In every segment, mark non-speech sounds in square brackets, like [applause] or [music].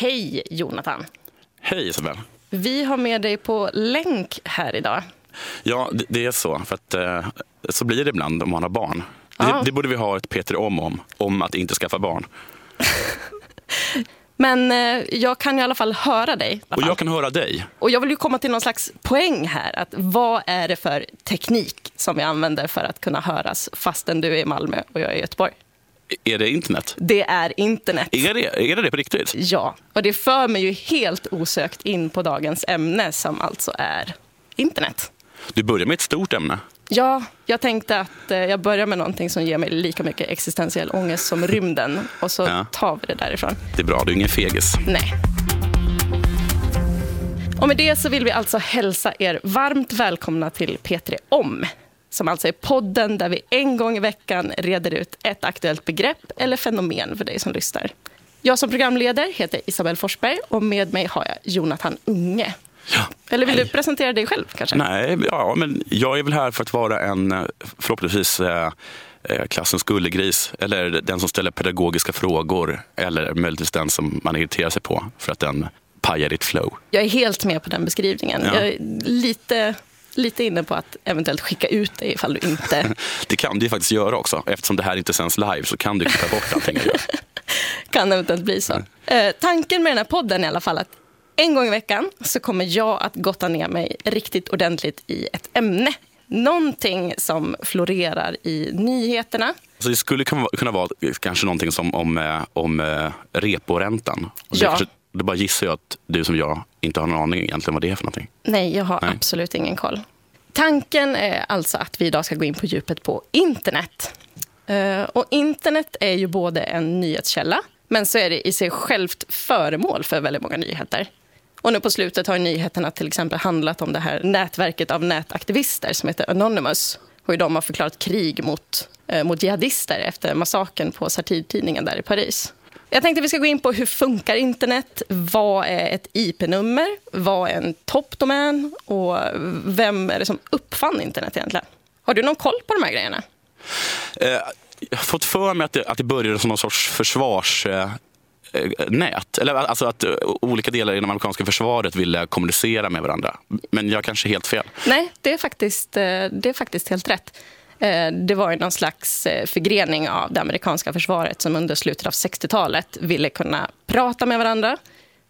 Hej Jonathan! Hej Isabel! Vi har med dig på länk här idag. Ja, det, det är så. För att, eh, så blir det ibland om man har barn. Ja. Det, det borde vi ha ett Peter om om, om att inte skaffa barn. [laughs] Men eh, jag kan i alla fall höra dig. i alla Och fall. jag kan höra dig. Och jag vill ju komma till någon slags poäng här. Att vad är det för teknik som vi använder för att kunna höras fastän du är i Malmö och jag är i Göteborg? Är det internet? Det är internet. Är det är det, det på riktigt? Ja, och det för mig ju helt osökt in på dagens ämne som alltså är internet. Du börjar med ett stort ämne. Ja, jag tänkte att eh, jag börjar med någonting som ger mig lika mycket existentiell ångest som rymden och så Ja. tar vi det därifrån. Det är bra, du är ingen fegis. Nej. Och med det så vill vi alltså hälsa er varmt välkomna till P3 Om. Som alltså är podden där vi en gång i veckan reder ut ett aktuellt begrepp eller fenomen för dig som lyssnar. Jag som programledare heter Isabel Forsberg och med mig har jag Jonathan Unge. Ja. Eller vill Hej. du presentera dig själv kanske? Nej, ja, men jag är väl här för att vara en eh, förhoppningsvis eh, eh, klassens gullegris. Eller den som ställer pedagogiska frågor. Eller möjligtvis den som man irriterar sig på för att den pajar ditt flow. Jag är helt med på den beskrivningen. Ja. Jag är lite, lite inne på att eventuellt skicka ut dig ifall du inte [laughs] Det kan du ju faktiskt göra också. Eftersom det här inte sänds live så kan du klippa bort allting jag [laughs] gör. kan eventuellt bli så. Eh, tanken med den här podden är i alla fall att en gång i veckan så kommer jag att gotta ner mig riktigt ordentligt i ett ämne. Någonting som florerar i nyheterna. Så det skulle kunna vara- kanske någonting som om, eh, om eh, reporäntan. Och det, Ja. kanske, det bara gissar jag att du som jag inte har någon aning egentligen vad det är för någonting. Nej, jag har Nej. absolut ingen koll. Tanken är alltså att vi idag ska gå in på djupet på internet. Eh, och internet är ju både en nyhetskälla, men så är det i sig självt föremål för väldigt många nyheter. Och nu på slutet har nyheterna till exempel handlat om det här nätverket av nätaktivister som heter Anonymous. Och hur de har förklarat krig mot, eh, mot jihadister efter massakern på Satirtidningen där i Paris. Jag tänkte vi ska gå in på hur funkar internet? Vad är ett IP-nummer? Vad är en toppdomän? Och vem är det som uppfann internet egentligen? Har du någon koll på de här grejerna? Eh, jag har fått för mig att det, att det började som någon sorts försvarsnät. Eh, nät. Eller alltså att eh, olika delar i det amerikanska försvaret ville kommunicera med varandra. Men jag kanske är helt fel. Nej, det är faktiskt, det är faktiskt helt rätt. Eh, Det var ju någon slags eh, förgrening av det amerikanska försvaret som under slutet av 60-talet ville kunna prata med varandra.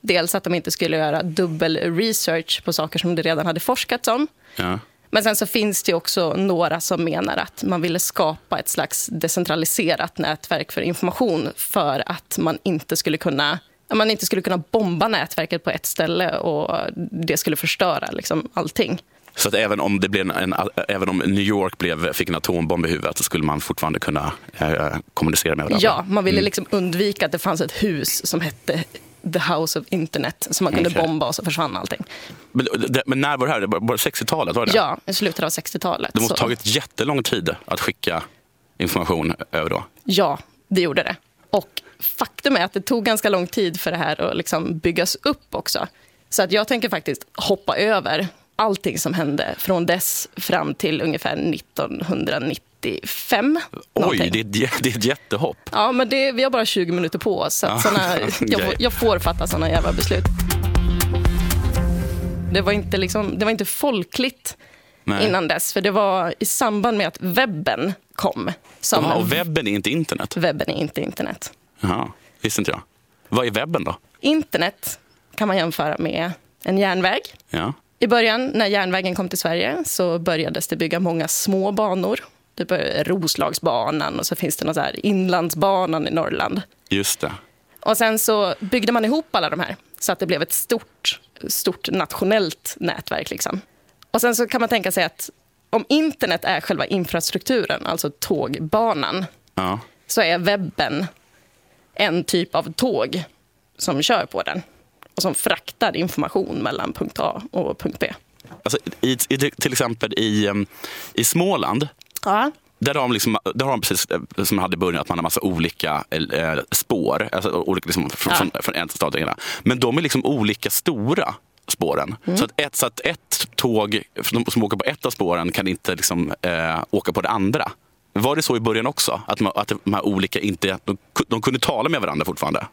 Dels att de inte skulle göra dubbel research på saker som det redan hade forskats om. Ja. Men sen så finns det också några som menar att man ville skapa ett slags decentraliserat nätverk för information för att man inte skulle kunna man inte skulle kunna bomba nätverket på ett ställe och det skulle förstöra liksom allting. Så att även om, det blev en, även om New York blev, fick en atombomb i huvudet så skulle man fortfarande kunna eh, kommunicera med varandra. Ja, man ville liksom undvika att det fanns ett hus som hette The House of Internet som man kunde Okej. bomba och så försvann allting. Men, men när var det här? Var var det 60-talet? Var det? Ja, i slutet av 60-talet. Det måste ha tagit jättelång tid att skicka information över då. Ja, det gjorde det. Och faktum är att det tog ganska lång tid för det här att liksom byggas upp också. Så att jag tänker faktiskt hoppa över allting som hände från dess fram till ungefär 1995. Oj, någonting. det är, det är ett jättehopp. Ja, men det, vi har bara 20 minuter på oss. Så Ja, såna, [laughs] jag, får, okej. jag får fatta såna jävla beslut. Det var inte, liksom, det var inte folkligt Nej. innan dess. För det var i samband med att webben kom. Som Jaha, och webben är inte internet? webben är inte internet. Jaha, visste inte jag. Vad är webben då? Internet kan man jämföra med en järnväg. Ja. I början, när järnvägen kom till Sverige, så börjades det bygga många små banor. Det började Roslagsbanan och så finns det någon så här Inlandsbanan i Norrland. Just det. Och sen så byggde man ihop alla de här så att det blev ett stort, stort nationellt nätverk. Liksom. Och sen så kan man tänka sig att om internet är själva infrastrukturen, alltså tågbanan, Ja. så är webben en typ av tåg som kör på den och som fraktar information mellan punkt A och punkt B. Alltså, i, i, till exempel i, em, i Småland, Ja. där har de, liksom, där har de precis eh, som jag hade i början, att man har massa olika eh, spår. Alltså, olika, liksom, från, Ja. från, från en stad till en. Men de är liksom olika stora spåren. Så, att ett, så att ett tåg som åker på ett av spåren kan inte liksom, eh, åka på det andra. Var det så i början också? Att, man, att de här olika inte, de, de kunde tala med varandra fortfarande?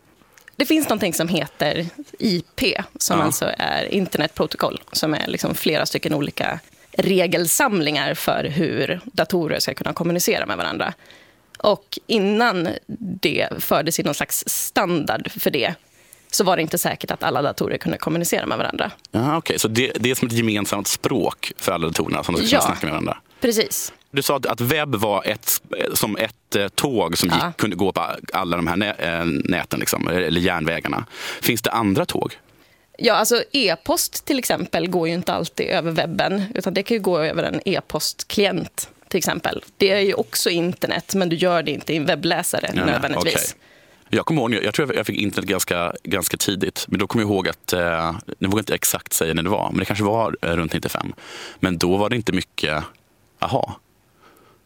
Det finns någonting som heter IP, som Ja. alltså är internetprotokoll, som är liksom flera stycken olika regelsamlingar för hur datorer ska kunna kommunicera med varandra. Och innan det fördes in någon slags standard för det, så var det inte säkert att alla datorer kunde kommunicera med varandra. Ja, okej. Så det, det är som ett gemensamt språk för alla datorerna som de ska Ja. snacka med varandra. Precis. Du sa att, att webb var ett, som ett eh, tåg som gick, Ja. kunde gå på alla de här eh, näten, liksom, eller järnvägarna. Finns det andra tåg? Ja, alltså e-post till exempel går ju inte alltid över webben, utan det kan ju gå över en e-postklient till exempel. Det är ju också internet, men du gör det inte i en webbläsare nej, nödvändigtvis. okej. Jag kommer ihåg, jag tror jag fick internet ganska, ganska tidigt. Men då kommer jag ihåg att, eh, nu vågar jag inte exakt säga när det var, men det kanske var eh, runt 95. Men då var det inte mycket, aha.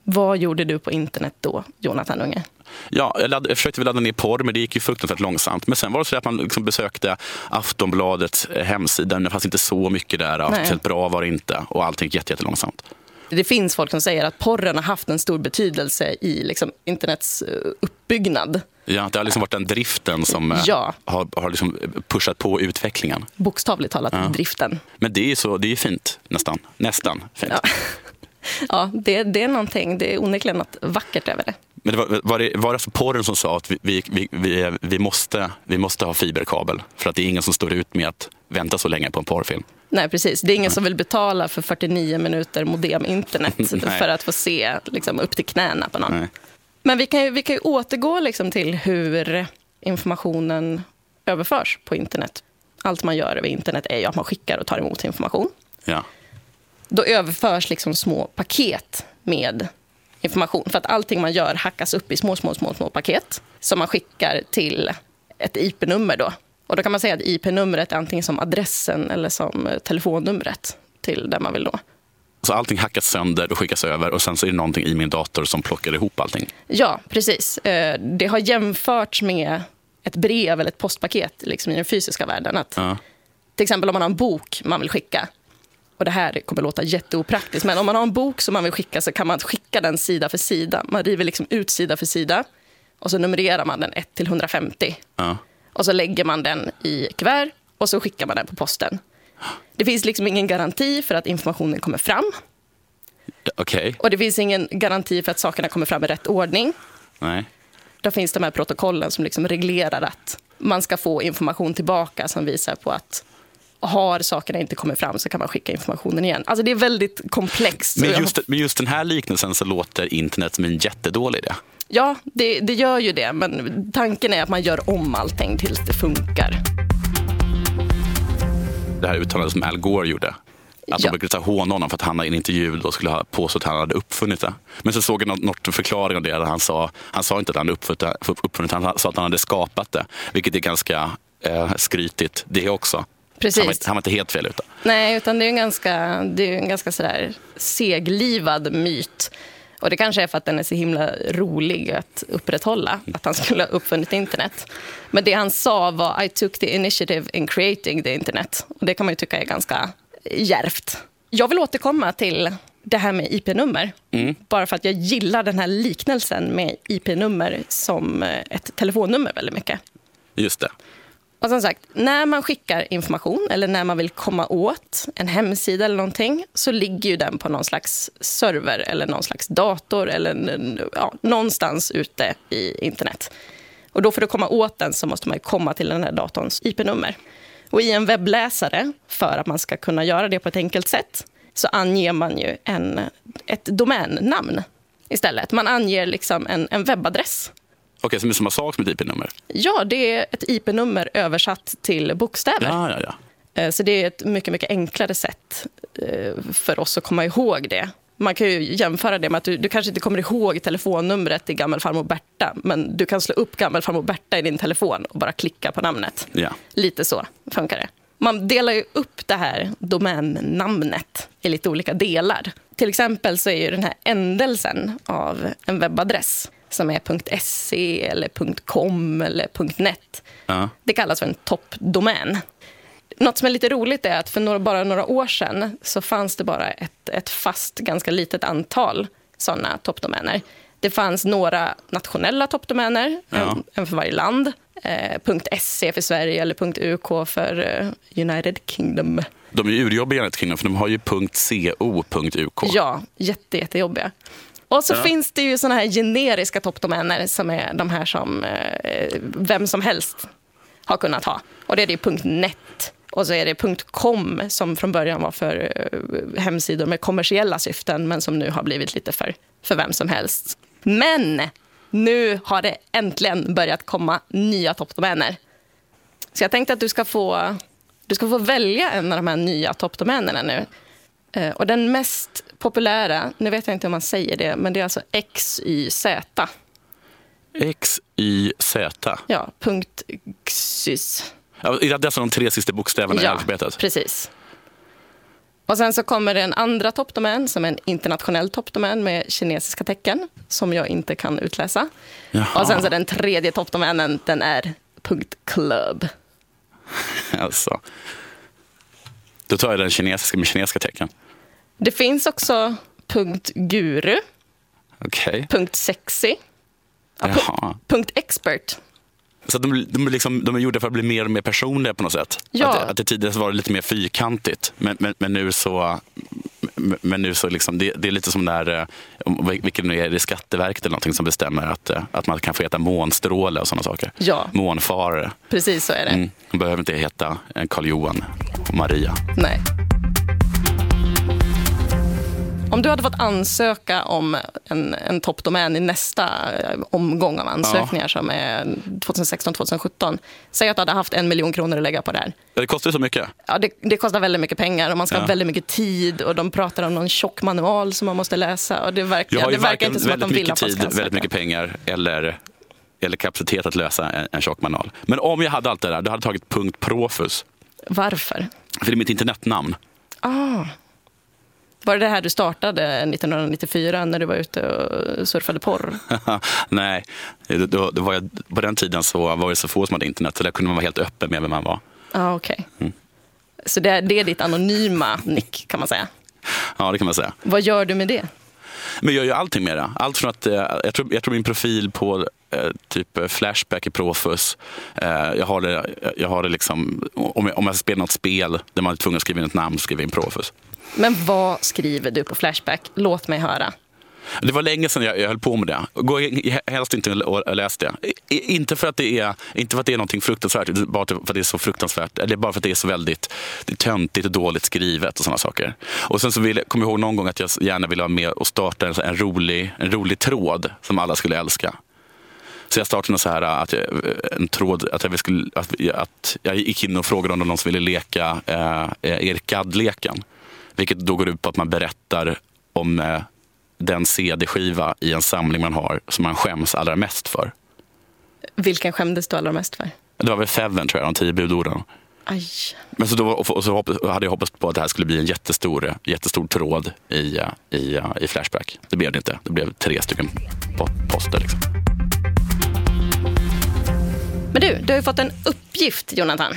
Vad gjorde du på internet då, Jonathan Unge? Ja, jag, ladd, jag försökte väl ladda ner porr, men det gick ju fruktansvärt långsamt. Men sen var det så att man liksom besökte Aftonbladets eh, hemsida. men Det fanns inte så mycket där. Speciellt bra var det inte. Och allting gick jätte- jättelångsamt. Det finns folk som säger att porren har haft en stor betydelse i liksom, internets eh, uppbyggnad. Ja, det har liksom varit den driften som eh, Ja. har, har liksom pushat på utvecklingen. Bokstavligt talat, driften. Men det är så, det är fint, nästan. Nästan fint. Ja. [laughs] Ja, det, det är någonting, det är onekligen något vackert över det. Men det var, var, det, var det alltså porren som sa att vi, vi, vi, vi, måste, vi måste ha fiberkabel? För att det är ingen som står ut med att vänta så länge på en porrfilm. Nej, precis. Det är ingen som vill betala för 49 minuter modem-internet [laughs] Nej. för att få se liksom, upp till knäna på någon. Nej. Men vi kan ju, vi kan ju återgå liksom till hur informationen överförs på internet. Allt man gör över internet är ju att man skickar och tar emot information. Ja. Då överförs liksom små paket med information. För att allting man gör hackas upp i små, små, små, små paket som man skickar till ett IP-nummer. Då. Och då kan man säga att IP-numret är antingen som adressen eller som telefonnumret till där man vill nå. Så allting hackas sönder och skickas över och sen så är det någonting i min dator som plockar ihop allting. Ja, precis. Eh, Det har jämförts med ett brev eller ett postpaket liksom i den fysiska världen. Att Ja. Till exempel om man har en bok man vill skicka. Och det här kommer låta jätteopraktiskt, men om man har en bok som man vill skicka så kan man skicka den sida för sida. Man river liksom ut sida för sida och så numrerar man den 1 till 150. Ja. Och så lägger man den i kuvert och så skickar man den på posten. Det finns liksom ingen garanti för att informationen kommer fram. Okej, Och det finns ingen garanti för att sakerna kommer fram i rätt ordning. nej. Då finns de här protokollen som liksom reglerar att man ska få information tillbaka som visar på att har sakerna inte kommit fram så kan man skicka informationen igen. Alltså det är väldigt komplext. Men just, med just den här liknelsen så låter internet som en jättedålig idé. Ja, det, det gör ju det, men tanken är att man gör om allting tills det funkar. Det här uttalandet som Al Gore gjorde. Att Ja. de brukade ta håna honom för att han i en intervju då skulle ha påstått att han hade uppfunnit det. Men så såg jag något, förklaring av det. Där han, sa, han sa inte att han hade uppfunnit det, han sa att han hade skapat det. Vilket är ganska eh, skrytigt det också. Precis. Han var, han var inte helt fel ute. Nej, utan det är en ganska, det är en ganska sådär seglivad myt. Och det kanske är för att den är så himla rolig att upprätthålla, att han skulle ha uppfunnit internet. Men det han sa var I took the initiative in creating the internet. Och det kan man ju tycka är ganska djärvt. Jag vill återkomma till det här med IP-nummer. Bara för att jag gillar den här liknelsen med IP-nummer som ett telefonnummer väldigt mycket. Just det. Och som sagt, när man skickar information eller när man vill komma åt en hemsida eller någonting så ligger ju den på någon slags server eller någon slags dator eller ja, någonstans ute i internet. Och då för att komma åt den så måste man ju komma till den här datorns IP-nummer. Och i en webbläsare, för att man ska kunna göra det på ett enkelt sätt, så anger man ju en, ett domännamn istället. Man anger liksom en, en webbadress. Okej, så det är samma sak som ett IP-nummer? Ja, det är ett IP-nummer översatt till bokstäver. Ja, ja, ja. Eh, Så det är ett mycket, mycket enklare sätt eh, för oss att komma ihåg det. Man kan ju jämföra det med att du, du kanske inte kommer ihåg telefonnumret till gammelfarmor Berta, men du kan slå upp gammelfarmor Berta i din telefon och bara klicka på namnet. ja. Lite så funkar det. Man delar ju upp det här domännamnet i lite olika delar. Till exempel så är ju den här ändelsen av en webbadress som är .se eller .com eller .net. ja. Det kallas för en toppdomän. Något som är lite roligt är att för några, bara några år sedan så fanns det bara ett, ett fast, ganska litet antal sådana toppdomäner. Det fanns några nationella toppdomäner, Ja. en, för varje land. eh, .se för Sverige eller .uk för eh, United Kingdom. De är urjobbiga United Kingdom för de har ju .co.uk. Ja, jätte, jättejobbiga. Och så Ja. finns det ju såna här generiska toppdomäner som är de här som eh, vem som helst har kunnat ha. Och det är det .net och så är det .com som från början var för eh, hemsidor med kommersiella syften men som nu har blivit lite för, för vem som helst. Men nu har det äntligen börjat komma nya toppdomäner. Så jag tänkte att du ska få, du ska få välja en av de här nya toppdomänerna nu. Eh, Och den mest populära, nu vet jag inte om man säger det, men det är alltså XYZ. XYZ. Ja, punkt XYZ. Ja, är det alltså de tre sista bokstäverna i Ja, alfabetet? precis. Och sen så kommer det en andra toppdomän som är en internationell toppdomän med kinesiska tecken som jag inte kan utläsa. Jaha. Och sen så den tredje toppdomänen, den är punkt .club. [laughs] Alltså. Då tar jag den kinesiska med kinesiska tecken. Det finns också punkt .guru, Okej. punkt .sexy, ja, punkt .expert. Så de, de, liksom, de är gjorda för att bli mer och mer personliga på något sätt. Ja. Att, det- att det tidigare var lite mer fyrkantigt. Men, men, men nu så, men- nu så liksom, det, det är lite som där, eh, vilken nu är det Skatteverket eller någonting som bestämmer att, eh, att man kan få heta månstråle och sådana saker. Ja. Månfarare. Precis så är det. Mm. Man behöver inte heta eh, Karl-Johan och Maria. Nej. Om du hade fått ansöka om en, en toppdomän i nästa eh, omgång av ansökningar som är 2016-2017. Säg att du hade haft en miljon kronor att lägga på det här. Det kostar ju så mycket. Ja, det, det kostar väldigt mycket pengar och man ska Ja. ha väldigt mycket tid och de pratar om någon tjock manual som man måste läsa. Och det verkar, Jag har ju det verkar inte som att de vill mycket att man tid, ska ansöka. väldigt mycket pengar eller, eller kapacitet att lösa en, en tjock manual. Men om jag hade allt det där, då hade jag tagit punkt .profus. Varför? För det är mitt internetnamn. Ah. Var det det här du startade 1994 när du var ute och surfade porr? [laughs] Nej, då, då, var jag, på den tiden så var det så få som hade internet så där kunde man vara helt öppen med vem man var. Ja, okej. Mm. Så det är, det är ditt anonyma nick, kan man säga. Ja, det kan man säga. Vad gör du med det? Men jag gör allting med det. Allt från att, eh, jag, tror, jag tror min profil på eh, typ eh, Flashback i Profus, jag har det, jag har det liksom, om jag, om jag spelar något spel där man är tvungen att skriva in ett namn skriver jag in Profus. Men vad skriver du på Flashback? Låt mig höra. Det var länge sedan jag, jag höll på med det. Gå helst inte och läs det. I, inte, för att det är, inte för att det är någonting fruktansvärt, bara för att det är så fruktansvärt. Eller bara för att det är så väldigt det är töntigt och dåligt skrivet och sådana saker. Och sen så vill, kom jag ihåg någon gång att jag gärna ville vara med och starta en, en, rolig, en rolig tråd som alla skulle älska. Så jag startade så här att jag, en tråd, att jag, skulle, att, att jag gick in och frågade om någon som ville leka eh, Erik Gadd-leken. Vilket då går ut på att man berättar om eh, den CD-skiva i en samling man har som man skäms allra mest för. Vilken skämdes du allra mest för? Det var väl Feven tror jag, de tio budorden. Aj. Men så då, och så hade jag hoppats på att det här skulle bli en jättestor, jättestor tråd i, eh, i, eh, i Flashback. Det blev det inte. Det blev tre stycken po- poster. Liksom. Men du, du har ju fått en uppgift, Jonathan.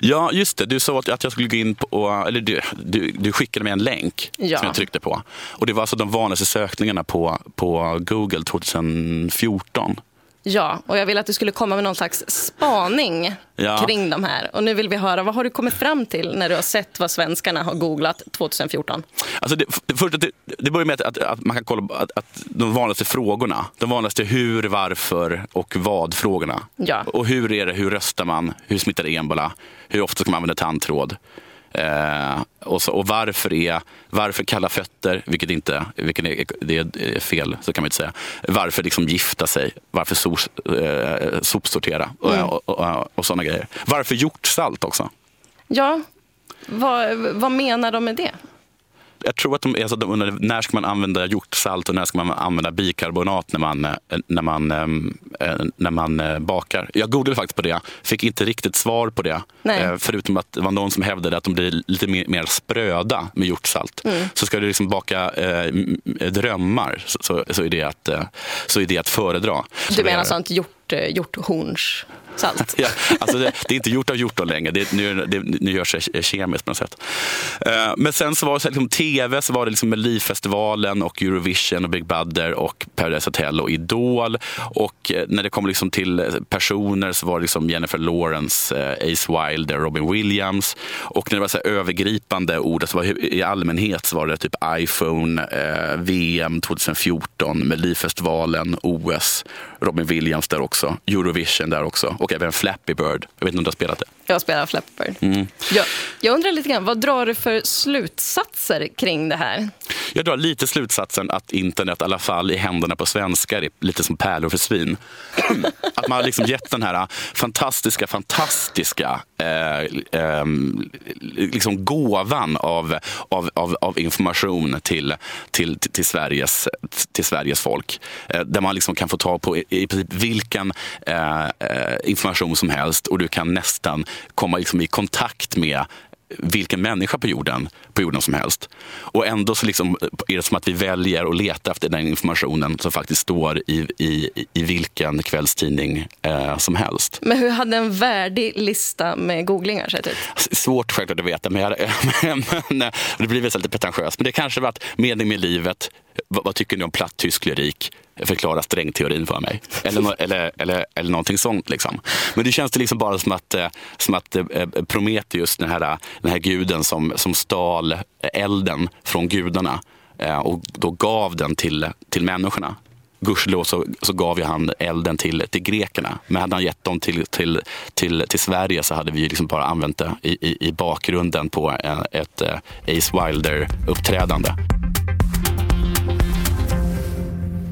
Ja, just det. Du sa att jag skulle gå in på... Eller du, du, du skickade mig en länk Ja. som jag tryckte på. Och Det var alltså de vanligaste sökningarna på, på Google 2014. Ja, och jag vill att du skulle komma med någon slags spaning Ja. kring de här. Och nu vill vi höra, vad har du kommit fram till när du har sett vad svenskarna har googlat 2014? Alltså det, det, först det, det börjar med att, att, man kan kolla att, att de vanligaste frågorna. De vanligaste hur, varför och vad-frågorna. Ja. Och hur är det, hur röstar man, hur smittar ebola, hur ofta ska man använda tandtråd? Eh, och, så, och varför är varför kalla fötter, vilket inte vilket är, det är fel, så kan man inte säga. Varför liksom gifta sig, varför sos, eh, sopsortera och, Mm. och, och, och sådana grejer. Varför hjortsalt också? Ja, vad, vad menar de med det? Jag tror att de, alltså, de undrar när ska man använda hjortsalt och när ska man använda bikarbonat när man, eh, när man, ehm, eh, när man eh, bakar. Jag googlade faktiskt på det, fick inte riktigt svar på det. Nej. Förutom att det var någon som hävdade att de blir lite mer, mer spröda med hjortsalt. Så ska du liksom baka eh, drömmar så, så, är det att, så är det att föredra. Du menar sånt hjort, hjorthorns trots allt. [laughs] Ja, alltså det, det, är inte gjort av hjorton längre, det, nu, det, nu görs det kemiskt på något sätt. Uh, men sen så var det liksom, tv, så var det liksom Melodifestivalen och Eurovision och Big Brother och Paradise Hotel och Idol. Och eh, när det kom liksom till personer så var det liksom Jennifer Lawrence, eh, Ace Wilder, Robin Williams. Och när det var så övergripande ord, alltså i allmänhet så var det typ iPhone, VM 2014, Melodifestivalen, OS, Robin Williams där också, Eurovision där också och även Flappy Bird. Jag vet inte om du har spelat det? Jag spelar Flappy Bird. Mm. Jag, jag undrar lite grann, vad drar du för slutsatser kring det här? Jag drar lite slutsatsen att internet, i alla fall i händerna på svenskar, är lite som pärlor för svin. [clears throat] att man har liksom gett den här fantastiska, fantastiska eh, eh, liksom gåvan av, av, av, av information till, till, till, Sveriges, till Sveriges folk. Eh, där man liksom kan få tag på i, i princip vilken information som helst och du kan nästan komma liksom i kontakt med vilken människa på jorden, på jorden som helst. Och ändå så liksom är det som att vi väljer att leta efter den informationen som faktiskt står i, i, i vilken kvällstidning eh, som helst. Men hur hade en värdig lista med googlingar sett ut? Svårt självklart att veta, men, jag, [laughs] men, men det blir väl lite pretentiöst. Men det kanske var att mening med livet, vad, vad tycker ni om platt tysk lyrik? Förklara strängteorin för mig. Eller, eller, eller, eller någonting sånt. Liksom. Men det känns det liksom bara som att, eh, som att eh, eh, Prometheus, den här, den här guden som, som stal elden från gudarna och då gav den till, till människorna. Gudskelov så, så gav ju han elden till, till grekerna. Men hade han gett dem till, till, till, till Sverige så hade vi liksom bara använt det i, i, i bakgrunden på ett Ace Wilder-uppträdande.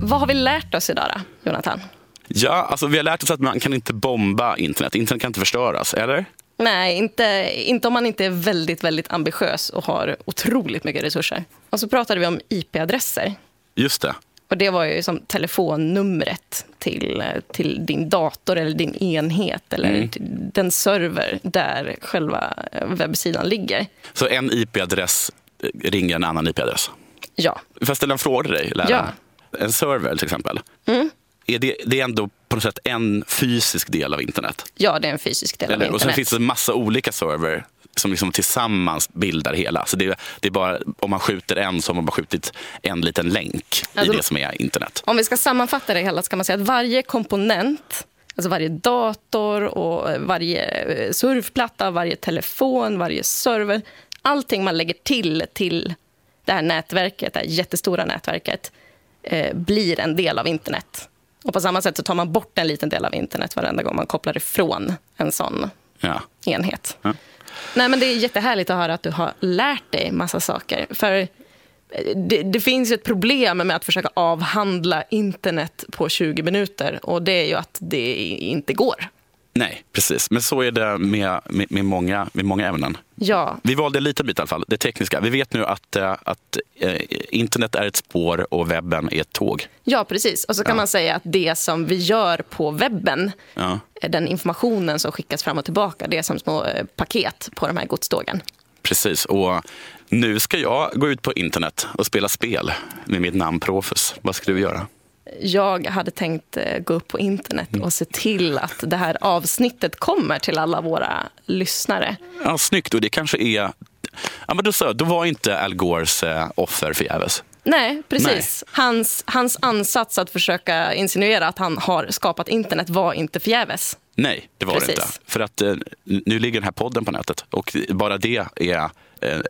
Vad har vi lärt oss idag då, Jonathan? Ja, alltså vi har lärt oss att man kan inte bomba internet. Internet kan inte förstöras, eller? Nej, inte, inte om man inte är väldigt, väldigt ambitiös och har otroligt mycket resurser. Och så pratade vi om IP-adresser. Just det. Och det var ju som telefonnumret till, till din dator eller din enhet eller mm. den server där själva webbsidan ligger. Så en IP-adress ringer en annan IP-adress? Ja. Får jag ställa en fråga till dig, läraren? Ja en server till exempel. Mm. Är det, det är ändå på något sätt en fysisk del av internet? Ja, det är en fysisk del Eller? av internet. Och sen finns det en massa olika server som liksom tillsammans bildar hela. Så det, det, är bara, om man skjuter en så har man bara skjutit en liten länk alltså, i det som är internet. Om vi ska sammanfatta det hela så kan man säga att varje komponent Alltså varje dator, och varje eh, surfplatta, varje telefon, varje server. Allting man lägger till till det här nätverket, det här jättestora nätverket eh, blir en del av internet. Och på samma sätt så tar man bort en liten del av internet varenda gång man kopplar ifrån en sån ja. enhet. Ja. Nej, men det är jättehärligt att höra att du har lärt dig massa saker. För eh, det, det, finns ett problem med att försöka avhandla internet på 20 minuter och det är ju att det inte går. Nej, precis. Men så är det med, med, med, många, med många ämnen. Ja. Vi valde en liten bit i alla fall, det tekniska. Vi vet nu att, eh, att eh, internet är ett spår och webben är ett tåg. Ja, precis. Och så kan ja. man säga att det som vi gör på webben, ja. den informationen som skickas fram och tillbaka, det är som små eh, paket på de här godstågen. Precis. Och nu ska jag gå ut på internet och spela spel med mitt namn Profus. Vad ska du göra? Jag hade tänkt eh, gå upp på internet och se till att det här avsnittet kommer till alla våra lyssnare. Ja, snyggt. Och det kanske är... Ja, men då, så, då var inte Al Gores eh, offer förgäves. Nej, precis. Nej. Hans, hans ansats att försöka insinuera att han har skapat internet var inte förgäves. Nej, det var precis. det inte. För att eh, nu ligger den här podden på nätet och bara det är eh,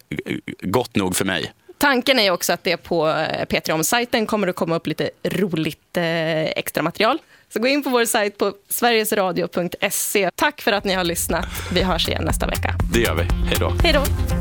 gott nog för mig. Tanken är också att det på eh, Patreon-sajten kommer att komma upp lite roligt eh, extra material. Så gå in på vår sajt på sverigesradio.se. Tack för att ni har lyssnat. Vi hörs igen nästa vecka. Det gör vi. Hej då. Hej då.